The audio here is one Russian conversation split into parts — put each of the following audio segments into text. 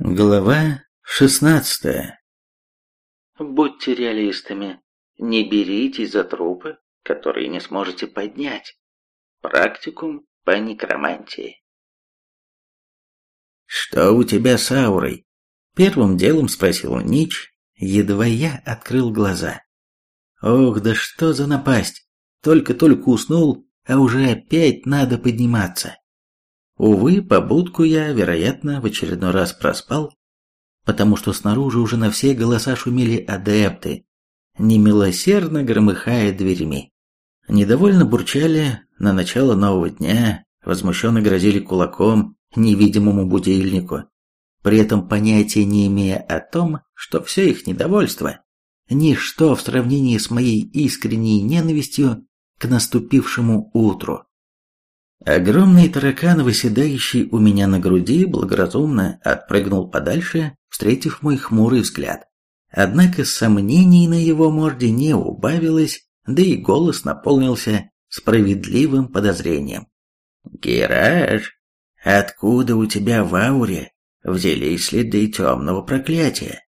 Глава шестнадцатая Будьте реалистами. Не беритесь за трупы, которые не сможете поднять. Практикум по некромантии. «Что у тебя с аурой?» Первым делом спросил Нич, едва я открыл глаза. «Ох, да что за напасть! Только-только уснул, а уже опять надо подниматься!» Увы, побудку я, вероятно, в очередной раз проспал, потому что снаружи уже на все голоса шумели адепты, немилосердно громыхая дверями. Недовольно бурчали на начало нового дня, возмущенно грозили кулаком невидимому будильнику, при этом понятия не имея о том, что все их недовольство – ничто в сравнении с моей искренней ненавистью к наступившему утру. Огромный таракан, выседающий у меня на груди, благоразумно отпрыгнул подальше, встретив мой хмурый взгляд. Однако сомнений на его морде не убавилось, да и голос наполнился справедливым подозрением. «Гераж, откуда у тебя в ауре взялись следы темного проклятия?»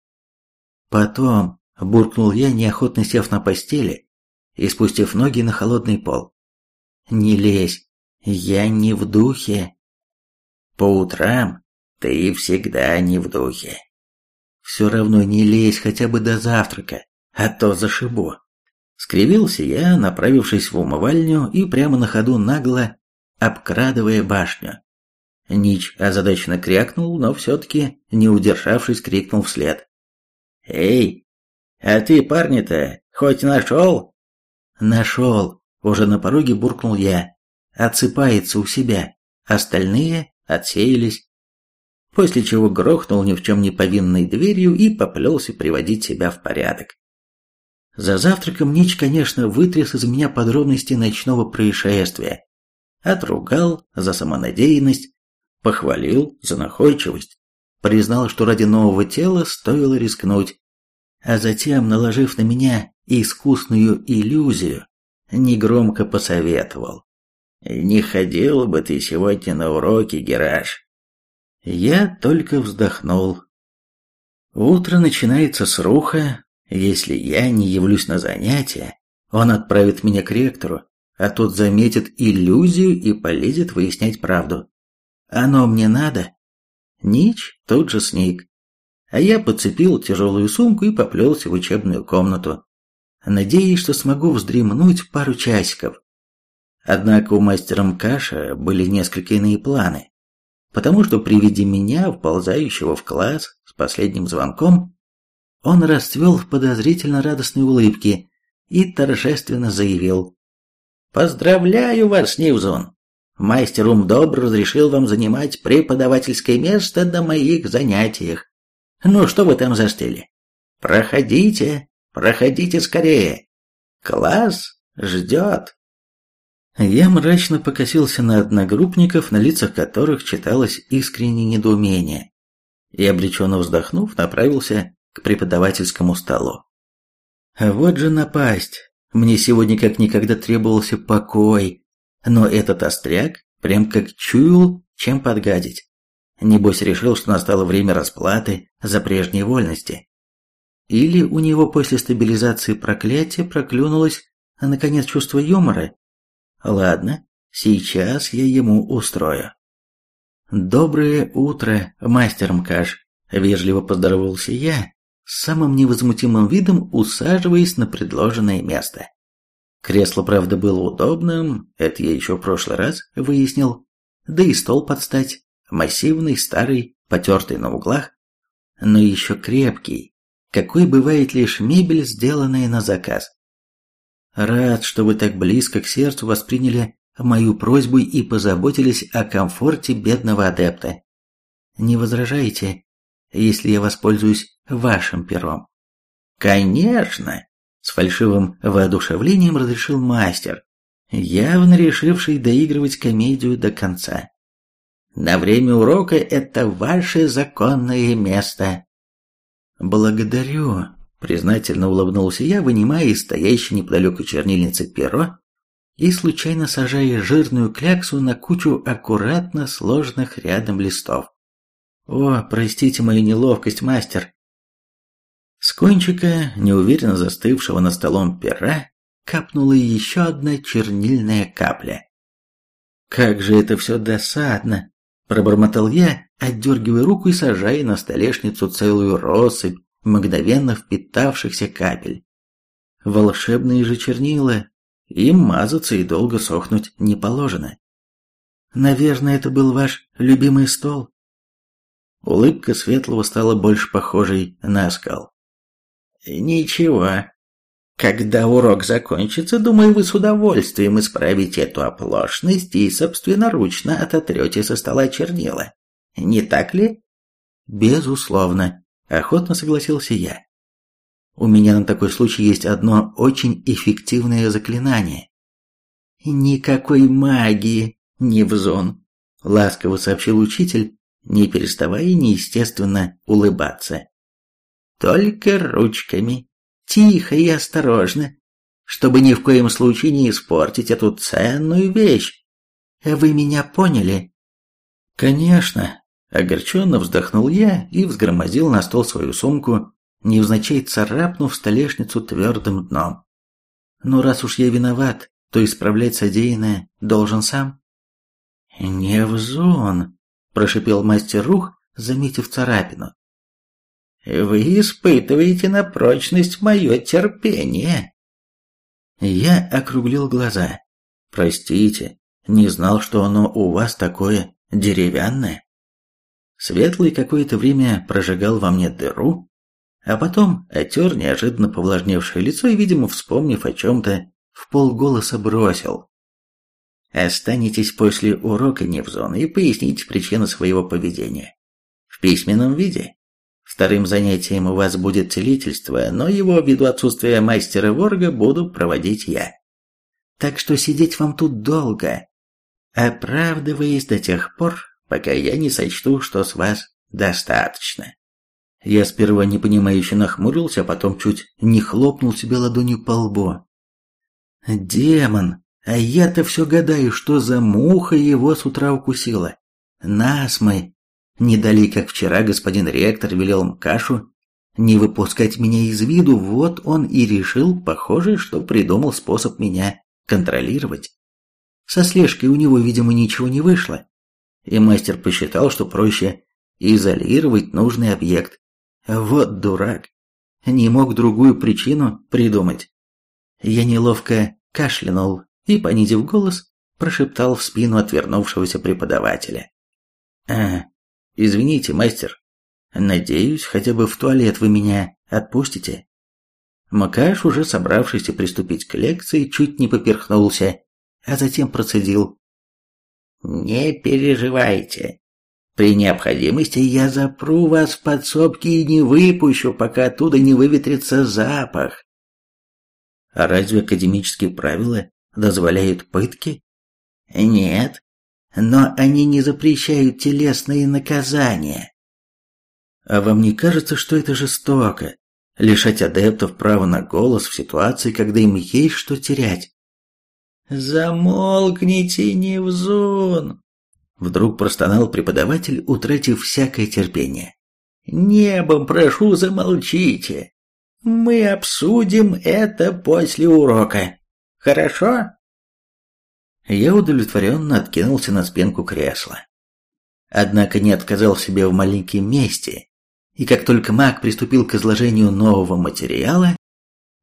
Потом буркнул я, неохотно сев на постели и спустив ноги на холодный пол. «Не лезь, я не в духе. По утрам ты всегда не в духе. Все равно не лезь хотя бы до завтрака, а то зашибу. Скривился я, направившись в умывальню и прямо на ходу нагло обкрадывая башню. Нич озадаченно крякнул, но все-таки, не удержавшись, крикнул вслед. «Эй, а ты парня-то хоть нашел?» «Нашел!» — уже на пороге буркнул я отсыпается у себя, остальные отсеялись. После чего грохнул ни в чем не повинной дверью и поплелся приводить себя в порядок. За завтраком Нич, конечно, вытряс из меня подробности ночного происшествия. Отругал за самонадеянность, похвалил за находчивость, признал, что ради нового тела стоило рискнуть, а затем, наложив на меня искусную иллюзию, негромко посоветовал. Не ходил бы ты сегодня на уроки, Гераш. Я только вздохнул. Утро начинается с руха. Если я не явлюсь на занятия, он отправит меня к ректору, а тот заметит иллюзию и полезет выяснять правду. Оно мне надо? Нич тут же сник. А я подцепил тяжелую сумку и поплелся в учебную комнату, надеясь, что смогу вздремнуть пару часиков. Однако у мастера Мкаша были несколько иные планы, потому что при виде меня, вползающего в класс с последним звонком, он расцвел в подозрительно радостной улыбке и торжественно заявил «Поздравляю вас, Нивзон! Мастер Умдобр разрешил вам занимать преподавательское место на моих занятиях. Ну что вы там застыли? Проходите, проходите скорее. Класс ждет». Я мрачно покосился на одногруппников, на лицах которых читалось искреннее недоумение, и, обреченно вздохнув, направился к преподавательскому столу. Вот же напасть! Мне сегодня как никогда требовался покой, но этот остряк прям как чуял, чем подгадить. Небось решил, что настало время расплаты за прежние вольности. Или у него после стабилизации проклятия проклюнулось, а наконец, чувство юмора, Ладно, сейчас я ему устрою. Доброе утро, мастер Мкаш, вежливо поздоровался я, с самым невозмутимым видом усаживаясь на предложенное место. Кресло, правда, было удобным, это я еще в прошлый раз выяснил, да и стол подстать, массивный, старый, потертый на углах, но еще крепкий, какой бывает лишь мебель, сделанная на заказ. Рад, что вы так близко к сердцу восприняли мою просьбу и позаботились о комфорте бедного адепта. Не возражаете, если я воспользуюсь вашим пером? Конечно, с фальшивым воодушевлением разрешил мастер, явно решивший доигрывать комедию до конца. На время урока это ваше законное место. Благодарю, Признательно улыбнулся я, вынимая из стоящей неподалеку чернильницы перо и случайно сажая жирную кляксу на кучу аккуратно сложенных рядом листов. О, простите мою неловкость, мастер. С кончика, неуверенно застывшего на столом пера, капнула еще одна чернильная капля. «Как же это все досадно!» – пробормотал я, отдергивая руку и сажая на столешницу целую россыпь мгновенно впитавшихся капель. Волшебные же чернила, им мазаться и долго сохнуть не положено. Наверное, это был ваш любимый стол. Улыбка Светлого стала больше похожей на оскал. Ничего. Когда урок закончится, думаю, вы с удовольствием исправите эту оплошность и собственноручно ототрете со стола чернила. Не так ли? Безусловно, охотно согласился я. У меня на такой случай есть одно очень эффективное заклинание. Никакой магии, Невзон, ласково сообщил учитель, не переставая неестественно улыбаться. Только ручками, тихо и осторожно, чтобы ни в коем случае не испортить эту ценную вещь. Вы меня поняли? Конечно, огорченно вздохнул я и взгромозил на стол свою сумку невзначай царапнув столешницу твердым дном. Но раз уж я виноват, то исправлять содеянное должен сам. «Невзон», – прошипел мастер Рух, заметив царапину. «Вы испытываете на прочность мое терпение». Я округлил глаза. «Простите, не знал, что оно у вас такое деревянное». Светлый какое-то время прожигал во мне дыру, а потом отер неожиданно повлажневшее лицо и, видимо, вспомнив о чем-то, в полголоса бросил. «Останетесь после урока Невзона и поясните причину своего поведения. В письменном виде. Вторым занятием у вас будет целительство, но его, ввиду отсутствия мастера Ворга, буду проводить я. Так что сидеть вам тут долго, оправдываясь до тех пор, пока я не сочту, что с вас достаточно». Я сперва непонимающе нахмурился, а потом чуть не хлопнул себе ладонью по лбу. «Демон! А я-то все гадаю, что за муха его с утра укусила. Нас мы! Не дали, как вчера господин ректор велел Мкашу не выпускать меня из виду, вот он и решил, похоже, что придумал способ меня контролировать. Со слежкой у него, видимо, ничего не вышло, и мастер посчитал, что проще изолировать нужный объект, вот дурак. Не мог другую причину придумать. Я неловко кашлянул и, понизив голос, прошептал в спину отвернувшегося преподавателя. «А, извините, мастер. Надеюсь, хотя бы в туалет вы меня отпустите?» Макаш, уже собравшийся приступить к лекции, чуть не поперхнулся, а затем процедил. «Не переживайте. При необходимости я запру вас в подсобке и не выпущу, пока оттуда не выветрится запах. А разве академические правила дозволяют пытки? Нет, но они не запрещают телесные наказания. А вам не кажется, что это жестоко? Лишать адептов права на голос в ситуации, когда им есть что терять? «Замолкните, Невзун!» Вдруг простонал преподаватель, утратив всякое терпение. «Небом прошу, замолчите. Мы обсудим это после урока. Хорошо?» Я удовлетворенно откинулся на спинку кресла. Однако не отказал себе в маленьком месте, и как только маг приступил к изложению нового материала,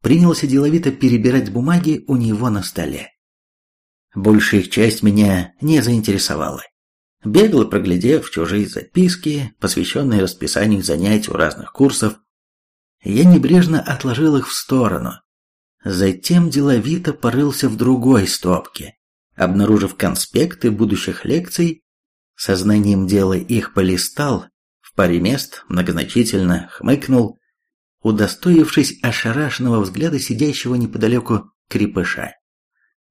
принялся деловито перебирать бумаги у него на столе. Большая их часть меня не заинтересовала. Бегло проглядев чужие записки, посвященные расписанию занятий у разных курсов, я небрежно отложил их в сторону. Затем деловито порылся в другой стопке, обнаружив конспекты будущих лекций, сознанием дела их полистал, в паре мест многозначительно хмыкнул, удостоившись ошарашенного взгляда сидящего неподалеку крепыша.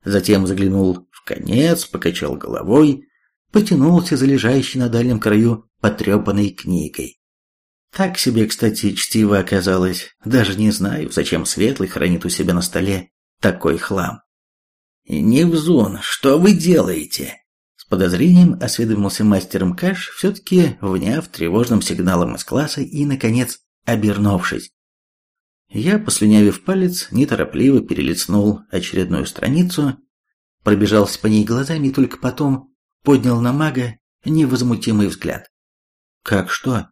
Затем заглянул в конец, покачал головой, потянулся за лежащей на дальнем краю потрепанной книгой. Так себе, кстати, чтиво оказалось. Даже не знаю, зачем Светлый хранит у себя на столе такой хлам. «Невзун, что вы делаете?» – с подозрением осведомился мастер Мкаш, все-таки вняв тревожным сигналом из класса и, наконец, обернувшись. Я, послюнявив палец, неторопливо перелистнул очередную страницу, пробежался по ней глазами и только потом поднял на мага невозмутимый взгляд. «Как что?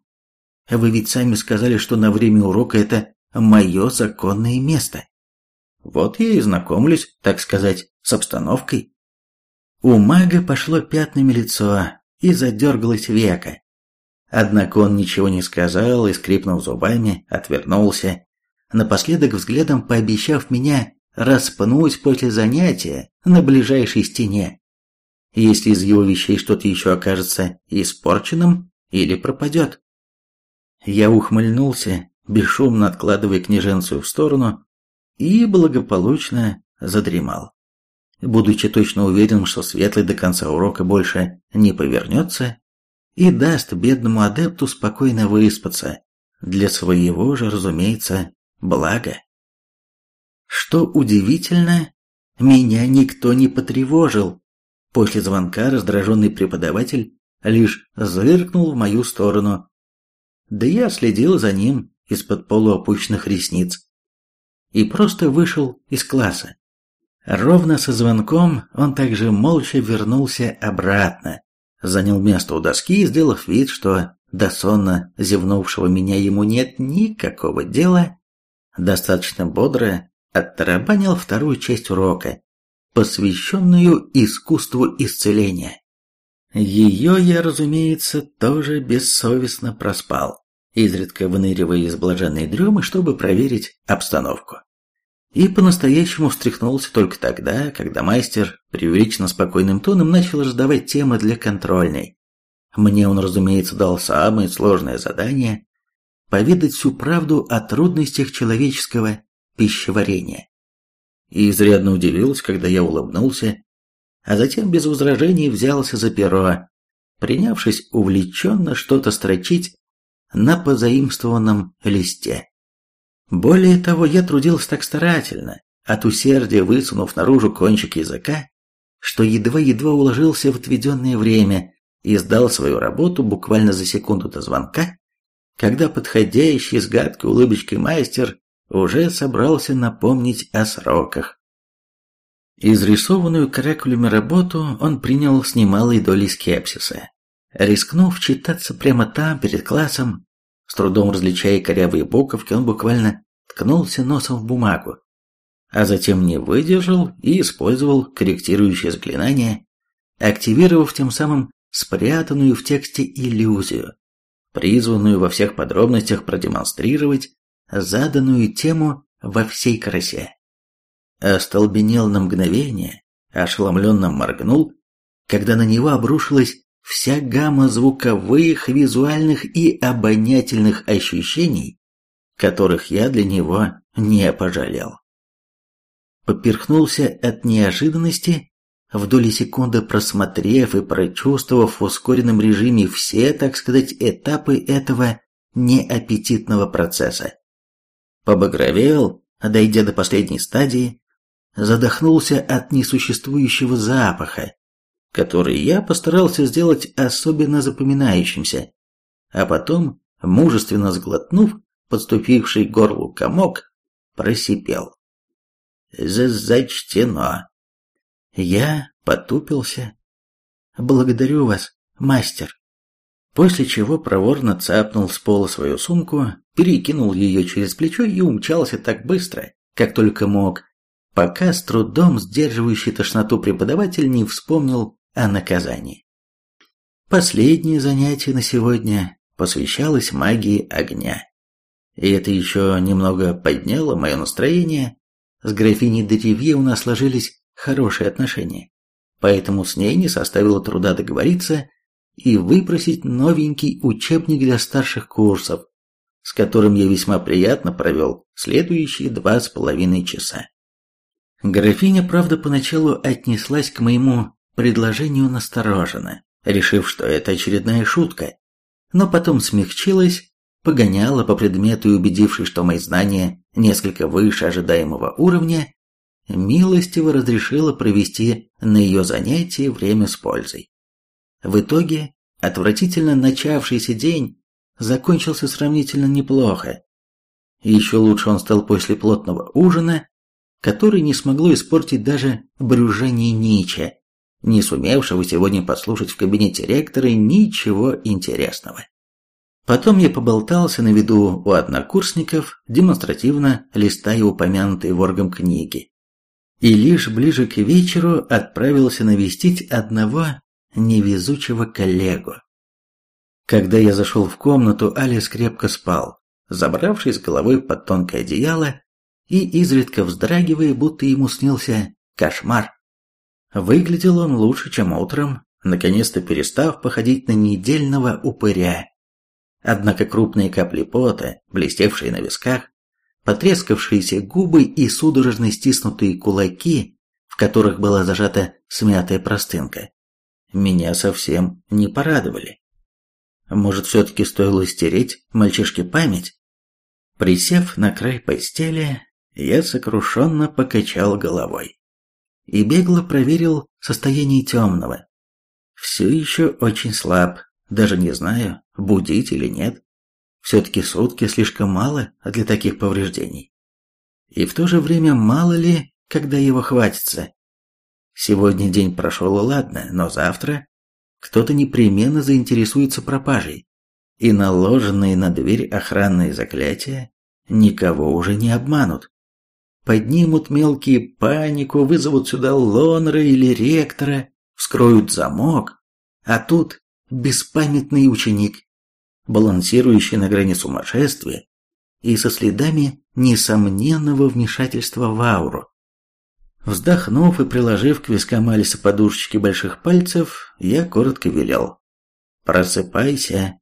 Вы ведь сами сказали, что на время урока это мое законное место. Вот я и знакомлюсь, так сказать, с обстановкой». У мага пошло пятнами лицо и задергалось века. Однако он ничего не сказал и, скрипнув зубами, отвернулся, напоследок взглядом пообещав меня распнуть после занятия на ближайшей стене, если из его вещей что-то еще окажется испорченным или пропадет. Я ухмыльнулся, бесшумно откладывая княженцию в сторону, и благополучно задремал. Будучи точно уверен, что Светлый до конца урока больше не повернется и даст бедному адепту спокойно выспаться, для своего же, разумеется, блага. Что удивительно, меня никто не потревожил. После звонка раздраженный преподаватель лишь зыркнул в мою сторону. Да я следил за ним из-под полуопущенных ресниц и просто вышел из класса. Ровно со звонком он также молча вернулся обратно, занял место у доски, сделав вид, что до сонно зевнувшего меня ему нет никакого дела, достаточно бодро оттарабанил вторую часть урока, посвященную искусству исцеления. Ее я, разумеется, тоже бессовестно проспал, изредка выныривая из блаженной дремы, чтобы проверить обстановку и по-настоящему встряхнулся только тогда, когда мастер преувеличенно спокойным тоном начал раздавать темы для контрольной. Мне он, разумеется, дал самое сложное задание – поведать всю правду о трудностях человеческого пищеварения. И изрядно удивился, когда я улыбнулся, а затем без возражений взялся за перо, принявшись увлеченно что-то строчить на позаимствованном листе. Более того, я трудился так старательно, от усердия высунув наружу кончик языка, что едва-едва уложился в отведенное время и сдал свою работу буквально за секунду до звонка, когда подходящий с гадкой улыбочкой мастер уже собрался напомнить о сроках. Изрисованную каракулями работу он принял с немалой долей скепсиса. Рискнув читаться прямо там, перед классом, с трудом различая корявые буковки, он буквально ткнулся носом в бумагу, а затем не выдержал и использовал корректирующее заклинание, активировав тем самым спрятанную в тексте иллюзию, призванную во всех подробностях продемонстрировать заданную тему во всей красе. Остолбенел на мгновение, ошеломленно моргнул, когда на него обрушилась вся гамма звуковых, визуальных и обонятельных ощущений, которых я для него не пожалел. Поперхнулся от неожиданности, в доли секунды просмотрев и прочувствовав в ускоренном режиме все, так сказать, этапы этого неаппетитного процесса. Побагровел, дойдя до последней стадии, задохнулся от несуществующего запаха, который я постарался сделать особенно запоминающимся, а потом, мужественно сглотнув, подступивший к горлу комок, просипел. «Зачтено!» Я потупился. «Благодарю вас, мастер!» После чего проворно цапнул с пола свою сумку, перекинул ее через плечо и умчался так быстро, как только мог, пока с трудом сдерживающий тошноту преподаватель не вспомнил о наказании. Последнее занятие на сегодня посвящалось магии огня. И это еще немного подняло мое настроение. С графиней Деревье у нас сложились хорошие отношения, поэтому с ней не составило труда договориться и выпросить новенький учебник для старших курсов, с которым я весьма приятно провел следующие два с половиной часа. Графиня, правда, поначалу отнеслась к моему предложению настороженно, решив, что это очередная шутка, но потом смягчилась погоняла по предмету и убедившись, что мои знания несколько выше ожидаемого уровня, милостиво разрешила провести на ее занятии время с пользой. В итоге, отвратительно начавшийся день закончился сравнительно неплохо. Еще лучше он стал после плотного ужина, который не смогло испортить даже брюжание Нича, не сумевшего сегодня послушать в кабинете ректора ничего интересного. Потом я поболтался на виду у однокурсников, демонстративно листая упомянутые воргом книги. И лишь ближе к вечеру отправился навестить одного невезучего коллегу. Когда я зашел в комнату, Алис крепко спал, забравшись головой под тонкое одеяло и изредка вздрагивая, будто ему снился кошмар. Выглядел он лучше, чем утром, наконец-то перестав походить на недельного упыря. Однако крупные капли пота, блестевшие на висках, потрескавшиеся губы и судорожно стиснутые кулаки, в которых была зажата смятая простынка, меня совсем не порадовали. Может, все-таки стоило стереть мальчишке память? Присев на край постели, я сокрушенно покачал головой и бегло проверил состояние темного. Все еще очень слаб, даже не знаю, будить или нет. Все-таки сутки слишком мало для таких повреждений. И в то же время мало ли, когда его хватится. Сегодня день прошел ладно, но завтра кто-то непременно заинтересуется пропажей, и наложенные на дверь охранные заклятия никого уже не обманут. Поднимут мелкие панику, вызовут сюда лонера или ректора, вскроют замок, а тут беспамятный ученик, балансирующий на грани сумасшествия и со следами несомненного вмешательства в ауру. Вздохнув и приложив к вискам Алиса подушечки больших пальцев, я коротко велел. «Просыпайся».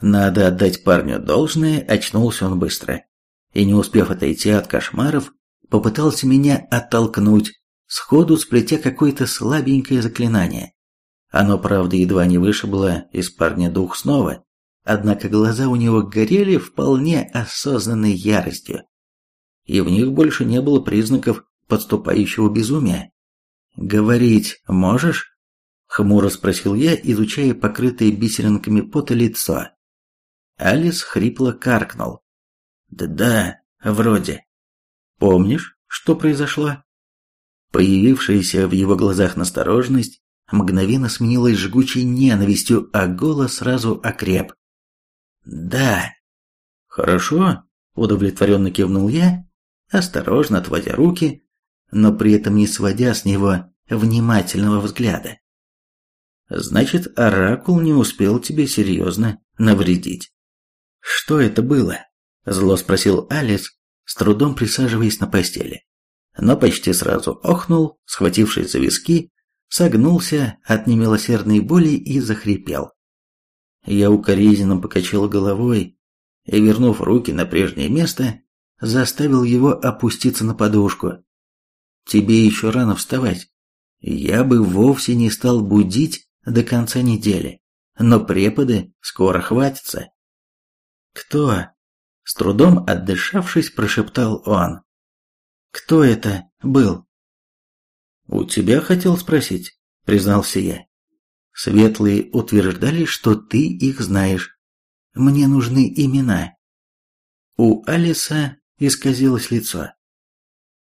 Надо отдать парню должное, очнулся он быстро. И не успев отойти от кошмаров, попытался меня оттолкнуть, сходу сплетя какое-то слабенькое заклинание. Оно, правда, едва не вышибло из парня дух снова, однако глаза у него горели вполне осознанной яростью. И в них больше не было признаков подступающего безумия. «Говорить можешь?» — хмуро спросил я, изучая покрытое бисеринками пота лицо. Алис хрипло каркнул. «Да-да, вроде». «Помнишь, что произошло?» Появившаяся в его глазах настороженность мгновенно сменилась жгучей ненавистью, а голос сразу окреп. «Да». «Хорошо», — удовлетворенно кивнул я, осторожно отводя руки, но при этом не сводя с него внимательного взгляда. Значит, Оракул не успел тебе серьезно навредить. Что это было? Зло спросил Алис, с трудом присаживаясь на постели. Но почти сразу охнул, схватившись за виски, согнулся от немилосердной боли и захрипел. Я укоризненно покачал головой и, вернув руки на прежнее место, заставил его опуститься на подушку, Тебе еще рано вставать. Я бы вовсе не стал будить до конца недели, но преподы скоро хватится. Кто? С трудом отдышавшись, прошептал он. Кто это был? У тебя хотел спросить, признался я. Светлые утверждали, что ты их знаешь. Мне нужны имена. У Алиса исказилось лицо.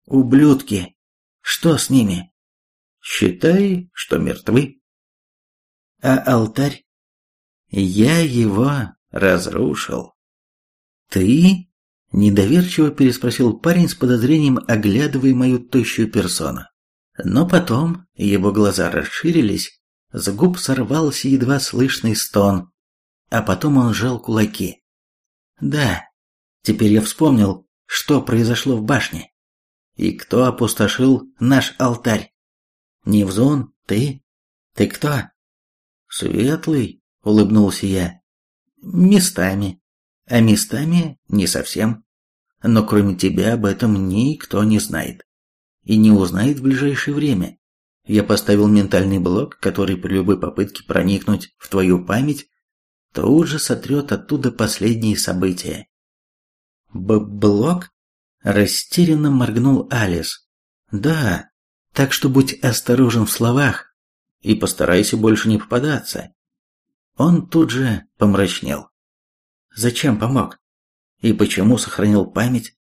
Ублюдки, что с ними? Считай, что мертвы. А алтарь? Я его разрушил. Ты? Недоверчиво переспросил парень с подозрением, оглядывая мою тощую персону. Но потом его глаза расширились, с губ сорвался едва слышный стон, а потом он сжал кулаки. Да, теперь я вспомнил, что произошло в башне. И кто опустошил наш алтарь? Невзон, ты? Ты кто? Светлый, улыбнулся я. Местами. А местами не совсем. Но кроме тебя об этом никто не знает. И не узнает в ближайшее время. Я поставил ментальный блок, который при любой попытке проникнуть в твою память тут же сотрет оттуда последние события. Б блок? Растерянно моргнул Алис. «Да, так что будь осторожен в словах. и постарайся больше не попадаться. Он тут же помрачнел. Зачем помог? И почему сохранил память?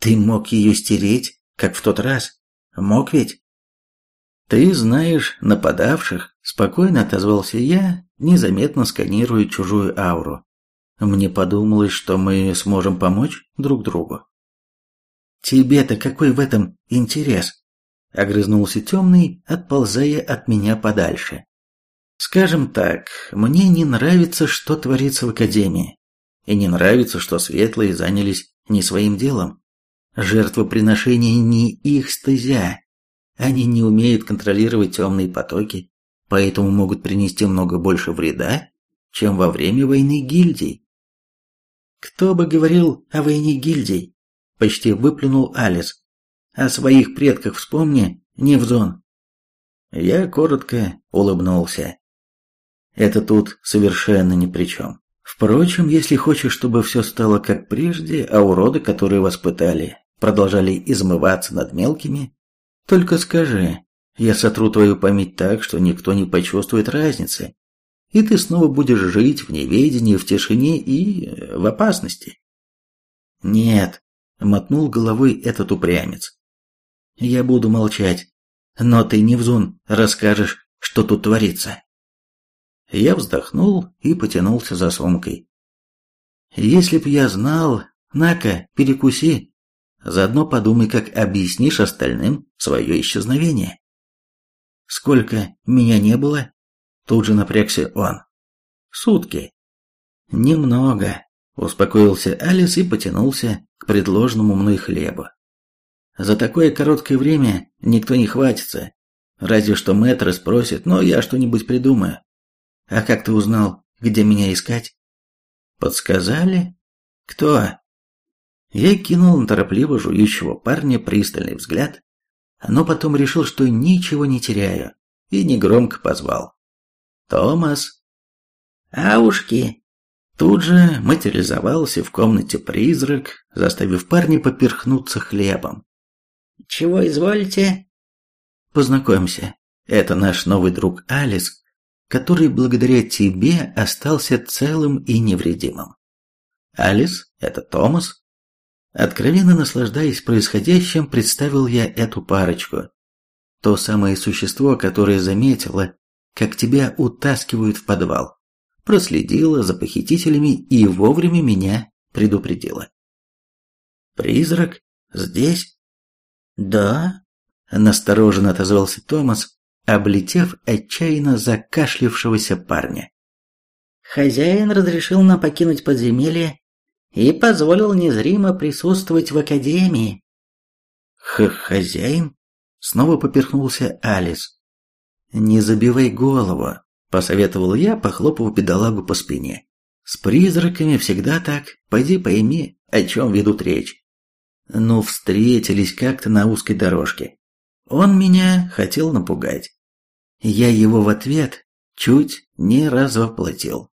Ты мог ее стереть, как в тот раз. Мог ведь? Ты знаешь нападавших, спокойно отозвался я, незаметно сканируя чужую ауру. Мне подумалось, что мы сможем помочь друг другу. Тебе-то какой в этом интерес? Огрызнулся темный, отползая от меня подальше. Скажем так, мне не нравится, что творится в Академии. И не нравится, что светлые занялись не своим делом. Жертвоприношение не их стезя. Они не умеют контролировать темные потоки, поэтому могут принести много больше вреда, чем во время войны гильдий. Кто бы говорил о войне гильдий? Почти выплюнул Алис. О своих предках вспомни, Невзон. Я коротко улыбнулся. Это тут совершенно ни при чем. Впрочем, если хочешь, чтобы все стало как прежде, а уроды, которые вас пытали, продолжали измываться над мелкими, только скажи, я сотру твою память так, что никто не почувствует разницы, и ты снова будешь жить в неведении, в тишине и э, в опасности. Нет, мотнул головой этот упрямец. Я буду молчать, но ты, Невзун, расскажешь, что тут творится. Я вздохнул и потянулся за сумкой. Если б я знал, на-ка, перекуси. Заодно подумай, как объяснишь остальным свое исчезновение. Сколько меня не было? Тут же напрягся он. Сутки. Немного, успокоился Алис и потянулся к предложенному мной хлебу. За такое короткое время никто не хватится. Разве что мэтр спросит, но я что-нибудь придумаю. А как ты узнал, где меня искать? Подсказали? Кто? Я кинул на торопливо жующего парня пристальный взгляд, но потом решил, что ничего не теряю, и негромко позвал. «Томас!» «Аушки!» Тут же материализовался в комнате призрак, заставив парня поперхнуться хлебом. «Чего изволите?» «Познакомься, это наш новый друг Алис, который благодаря тебе остался целым и невредимым. Алис – это Томас. Откровенно наслаждаясь происходящим, представил я эту парочку. То самое существо, которое заметило, как тебя утаскивают в подвал, проследило за похитителями и вовремя меня предупредило. «Призрак? Здесь?» «Да», – настороженно отозвался Томас, облетев отчаянно закашлившегося парня. Хозяин разрешил нам покинуть подземелье и позволил незримо присутствовать в академии. Х хозяин? Снова поперхнулся Алис. Не забивай голову, посоветовал я, похлопав бедолагу по спине. С призраками всегда так, пойди пойми, о чем ведут речь. Ну, встретились как-то на узкой дорожке. Он меня хотел напугать. Я его в ответ чуть не развоплотил.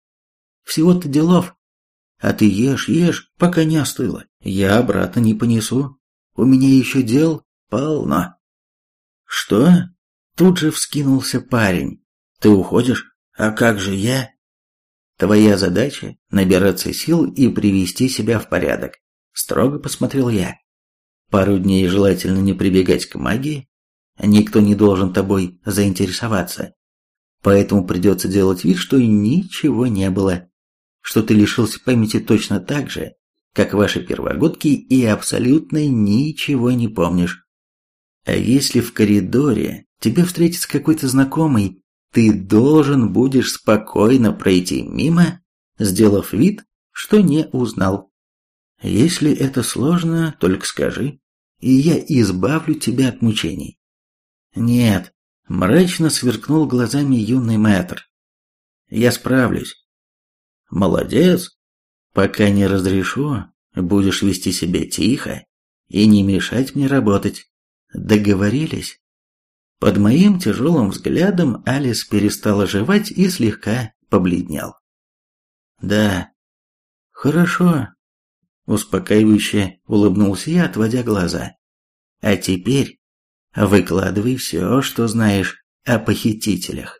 Всего-то делов. А ты ешь, ешь, пока не остыло. Я обратно не понесу. У меня еще дел полно. Что? Тут же вскинулся парень. Ты уходишь? А как же я? Твоя задача – набираться сил и привести себя в порядок. Строго посмотрел я. Пару дней желательно не прибегать к магии, Никто не должен тобой заинтересоваться. Поэтому придется делать вид, что ничего не было. Что ты лишился памяти точно так же, как ваши первогодки, и абсолютно ничего не помнишь. А если в коридоре тебе встретится какой-то знакомый, ты должен будешь спокойно пройти мимо, сделав вид, что не узнал. Если это сложно, только скажи, и я избавлю тебя от мучений. «Нет», — мрачно сверкнул глазами юный мэтр. «Я справлюсь». «Молодец. Пока не разрешу, будешь вести себя тихо и не мешать мне работать. Договорились?» Под моим тяжелым взглядом Алис перестала жевать и слегка побледнел. «Да, хорошо», — успокаивающе улыбнулся я, отводя глаза. «А теперь Выкладывай все, что знаешь о похитителях.